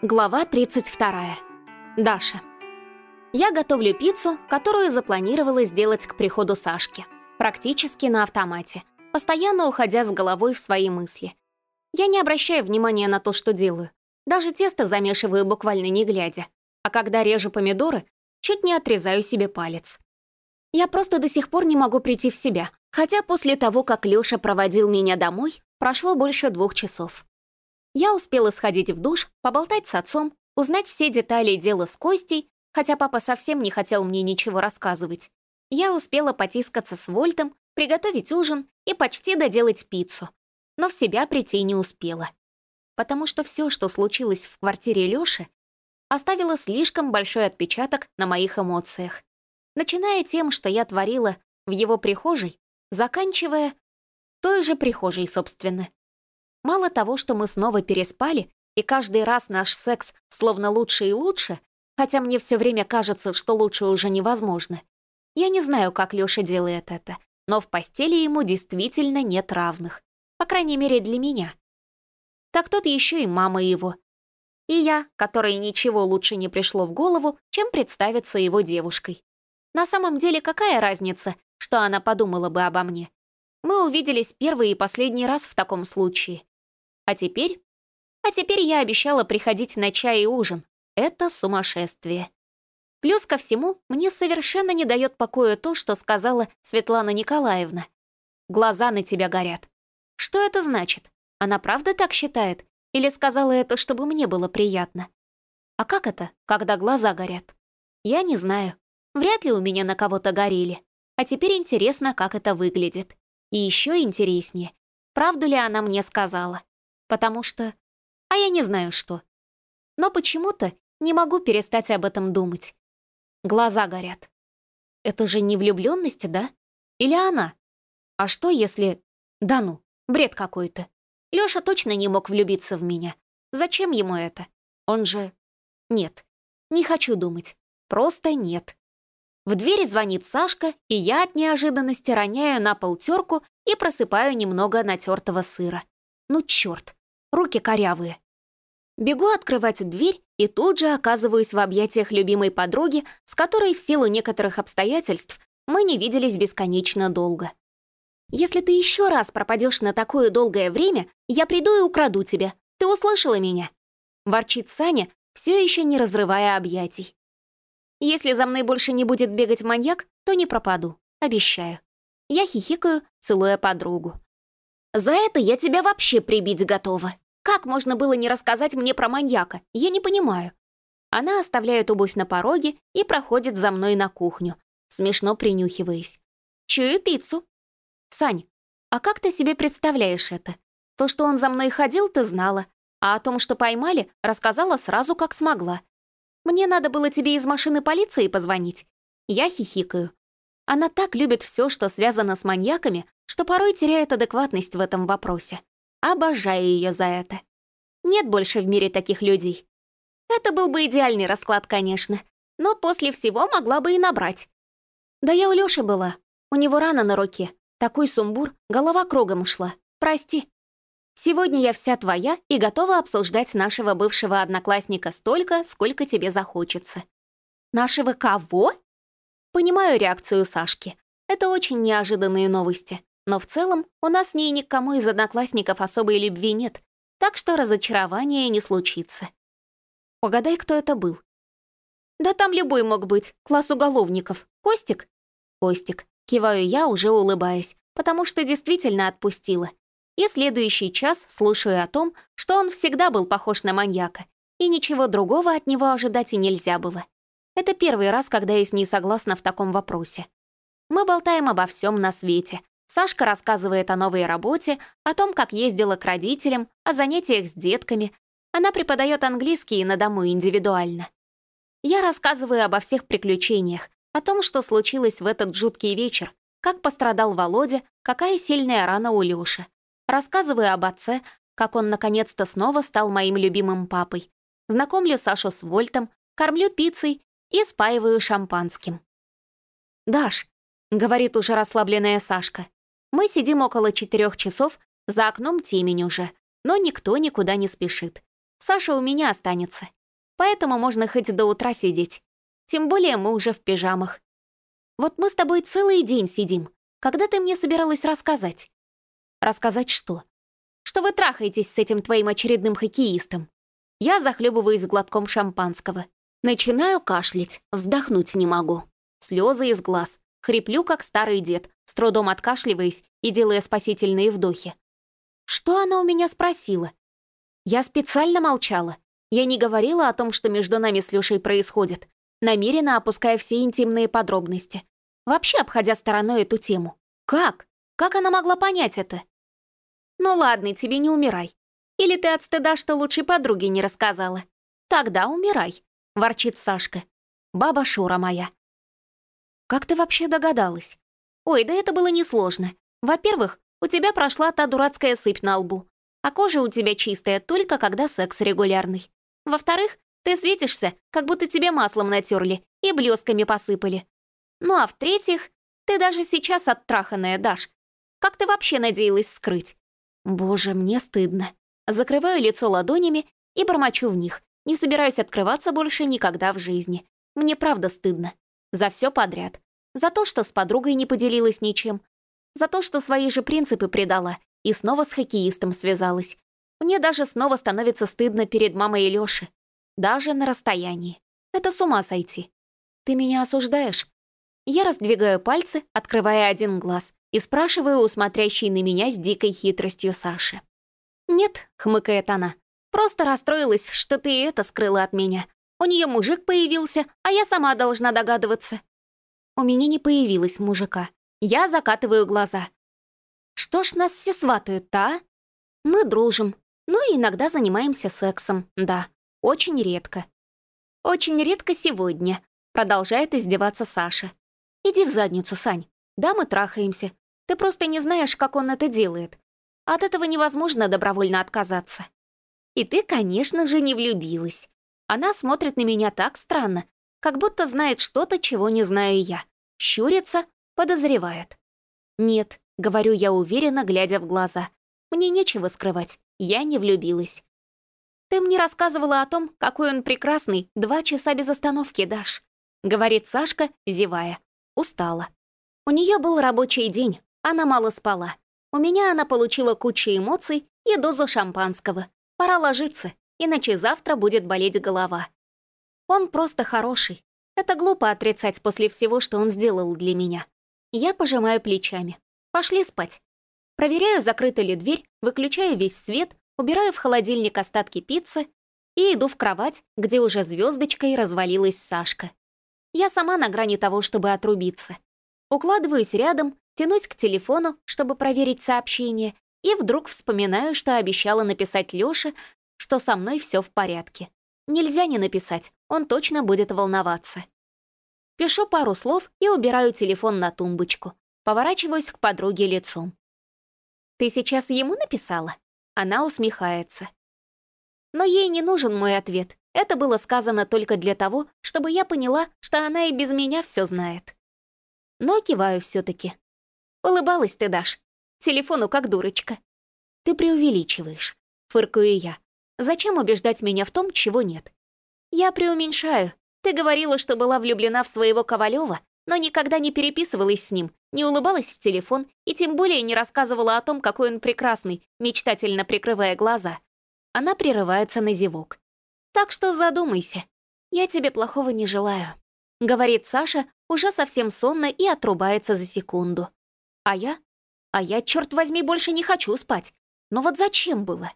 Глава 32. Даша. Я готовлю пиццу, которую запланировала сделать к приходу Сашки. Практически на автомате, постоянно уходя с головой в свои мысли. Я не обращаю внимания на то, что делаю. Даже тесто замешиваю буквально не глядя. А когда режу помидоры, чуть не отрезаю себе палец. Я просто до сих пор не могу прийти в себя, хотя после того, как Лёша проводил меня домой, прошло больше двух часов. Я успела сходить в душ, поболтать с отцом, узнать все детали дела с Костей, хотя папа совсем не хотел мне ничего рассказывать. Я успела потискаться с Вольтом, приготовить ужин и почти доделать пиццу. Но в себя прийти не успела. Потому что все, что случилось в квартире Лёши, оставило слишком большой отпечаток на моих эмоциях. Начиная тем, что я творила в его прихожей, заканчивая той же прихожей, собственно. Мало того, что мы снова переспали, и каждый раз наш секс словно лучше и лучше, хотя мне все время кажется, что лучше уже невозможно. Я не знаю, как Лёша делает это, но в постели ему действительно нет равных. По крайней мере, для меня. Так тот еще и мама его. И я, которой ничего лучше не пришло в голову, чем представиться его девушкой. На самом деле, какая разница, что она подумала бы обо мне? Мы увиделись первый и последний раз в таком случае. А теперь? А теперь я обещала приходить на чай и ужин. Это сумасшествие. Плюс ко всему, мне совершенно не дает покоя то, что сказала Светлана Николаевна. Глаза на тебя горят. Что это значит? Она правда так считает? Или сказала это, чтобы мне было приятно? А как это, когда глаза горят? Я не знаю. Вряд ли у меня на кого-то горели. А теперь интересно, как это выглядит. И еще интереснее, правду ли она мне сказала. Потому что... А я не знаю что. Но почему-то не могу перестать об этом думать. Глаза горят. Это же не влюбленность, да? Или она? А что если... Да ну, бред какой-то. Лёша точно не мог влюбиться в меня. Зачем ему это? Он же... Нет, не хочу думать. Просто нет. В двери звонит Сашка, и я от неожиданности роняю на пол терку и просыпаю немного натертого сыра. Ну чёрт, руки корявые. Бегу открывать дверь и тут же оказываюсь в объятиях любимой подруги, с которой в силу некоторых обстоятельств мы не виделись бесконечно долго. «Если ты еще раз пропадешь на такое долгое время, я приду и украду тебя. Ты услышала меня?» Ворчит Саня, все еще не разрывая объятий. «Если за мной больше не будет бегать маньяк, то не пропаду. Обещаю». Я хихикаю, целуя подругу. За это я тебя вообще прибить готова. Как можно было не рассказать мне про маньяка? Я не понимаю. Она оставляет обувь на пороге и проходит за мной на кухню, смешно принюхиваясь. Чую пиццу. Сань, а как ты себе представляешь это? То, что он за мной ходил, ты знала, а о том, что поймали, рассказала сразу, как смогла. Мне надо было тебе из машины полиции позвонить. Я хихикаю. Она так любит все, что связано с маньяками, что порой теряет адекватность в этом вопросе. Обожаю ее за это. Нет больше в мире таких людей. Это был бы идеальный расклад, конечно, но после всего могла бы и набрать. Да я у Лёши была. У него рана на руке. Такой сумбур, голова кругом шла. Прости. Сегодня я вся твоя и готова обсуждать нашего бывшего одноклассника столько, сколько тебе захочется. Нашего кого? Понимаю реакцию Сашки. Это очень неожиданные новости. Но в целом у нас с ней никому из одноклассников особой любви нет, так что разочарования не случится. Угадай, кто это был. Да там любой мог быть, класс уголовников. Костик? Костик. Киваю я, уже улыбаясь, потому что действительно отпустила. И следующий час слушаю о том, что он всегда был похож на маньяка, и ничего другого от него ожидать и нельзя было. Это первый раз, когда я с ней согласна в таком вопросе. Мы болтаем обо всем на свете. Сашка рассказывает о новой работе, о том, как ездила к родителям, о занятиях с детками. Она преподает английский на дому индивидуально. Я рассказываю обо всех приключениях, о том, что случилось в этот жуткий вечер, как пострадал Володя, какая сильная рана у Лёши. Рассказываю об отце, как он наконец-то снова стал моим любимым папой. Знакомлю Сашу с Вольтом, кормлю пиццей и спаиваю шампанским. «Даш», — говорит уже расслабленная Сашка, «мы сидим около четырех часов, за окном темень уже, но никто никуда не спешит. Саша у меня останется. Поэтому можно хоть до утра сидеть. Тем более мы уже в пижамах. Вот мы с тобой целый день сидим. Когда ты мне собиралась рассказать? Рассказать что? Что вы трахаетесь с этим твоим очередным хоккеистом. Я захлебываюсь глотком шампанского. Начинаю кашлять, вздохнуть не могу. Слезы из глаз. Хриплю, как старый дед, с трудом откашливаясь и делая спасительные вдохи. Что она у меня спросила? Я специально молчала. Я не говорила о том, что между нами с Лешей происходит, намеренно опуская все интимные подробности. Вообще обходя стороной эту тему. Как? Как она могла понять это? Ну ладно, тебе не умирай. Или ты от стыда, что лучшей подруге не рассказала? Тогда умирай, ворчит Сашка. Баба Шура моя. Как ты вообще догадалась? Ой, да это было несложно. Во-первых, у тебя прошла та дурацкая сыпь на лбу, а кожа у тебя чистая только когда секс регулярный. Во-вторых, ты светишься, как будто тебе маслом натерли и блесками посыпали. Ну а в-третьих, ты даже сейчас оттраханная, Даш. Как ты вообще надеялась скрыть? Боже, мне стыдно. Закрываю лицо ладонями и бормочу в них. Не собираюсь открываться больше никогда в жизни. Мне правда стыдно. За все подряд. За то, что с подругой не поделилась ничем. За то, что свои же принципы предала и снова с хоккеистом связалась. Мне даже снова становится стыдно перед мамой и Лёши. Даже на расстоянии. Это с ума сойти. Ты меня осуждаешь? Я раздвигаю пальцы, открывая один глаз, и спрашиваю у смотрящей на меня с дикой хитростью Саши. «Нет», — хмыкает она, — «просто расстроилась, что ты это скрыла от меня. У нее мужик появился, а я сама должна догадываться. У меня не появилось мужика. Я закатываю глаза. Что ж нас все сватают-то, а? Мы дружим. Ну и иногда занимаемся сексом, да. Очень редко. Очень редко сегодня, продолжает издеваться Саша. Иди в задницу, Сань. Да, мы трахаемся. Ты просто не знаешь, как он это делает. От этого невозможно добровольно отказаться. И ты, конечно же, не влюбилась. Она смотрит на меня так странно, как будто знает что-то, чего не знаю я. Щурится, подозревает. «Нет», — говорю я уверенно, глядя в глаза. «Мне нечего скрывать, я не влюбилась». «Ты мне рассказывала о том, какой он прекрасный, два часа без остановки, Даш», — говорит Сашка, зевая. Устала. У нее был рабочий день, она мало спала. У меня она получила кучу эмоций и дозу шампанского. Пора ложиться, иначе завтра будет болеть голова. Он просто хороший. Это глупо отрицать после всего, что он сделал для меня. Я пожимаю плечами. Пошли спать. Проверяю, закрыта ли дверь, выключаю весь свет, убираю в холодильник остатки пиццы и иду в кровать, где уже звездочкой развалилась Сашка. Я сама на грани того, чтобы отрубиться. Укладываюсь рядом, тянусь к телефону, чтобы проверить сообщение, и вдруг вспоминаю, что обещала написать Лёше, что со мной все в порядке. Нельзя не написать, он точно будет волноваться. Пишу пару слов и убираю телефон на тумбочку. Поворачиваюсь к подруге лицом. «Ты сейчас ему написала?» Она усмехается. Но ей не нужен мой ответ. Это было сказано только для того, чтобы я поняла, что она и без меня все знает. Но киваю все таки Улыбалась ты, Даш. Телефону как дурочка. Ты преувеличиваешь, фыркаю я. Зачем убеждать меня в том, чего нет? Я преуменьшаю. Ты говорила, что была влюблена в своего Ковалева, но никогда не переписывалась с ним, не улыбалась в телефон и тем более не рассказывала о том, какой он прекрасный, мечтательно прикрывая глаза. Она прерывается на зевок. Так что задумайся. Я тебе плохого не желаю», — говорит Саша, уже совсем сонно и отрубается за секунду. А я? А я, черт возьми, больше не хочу спать. Но вот зачем было?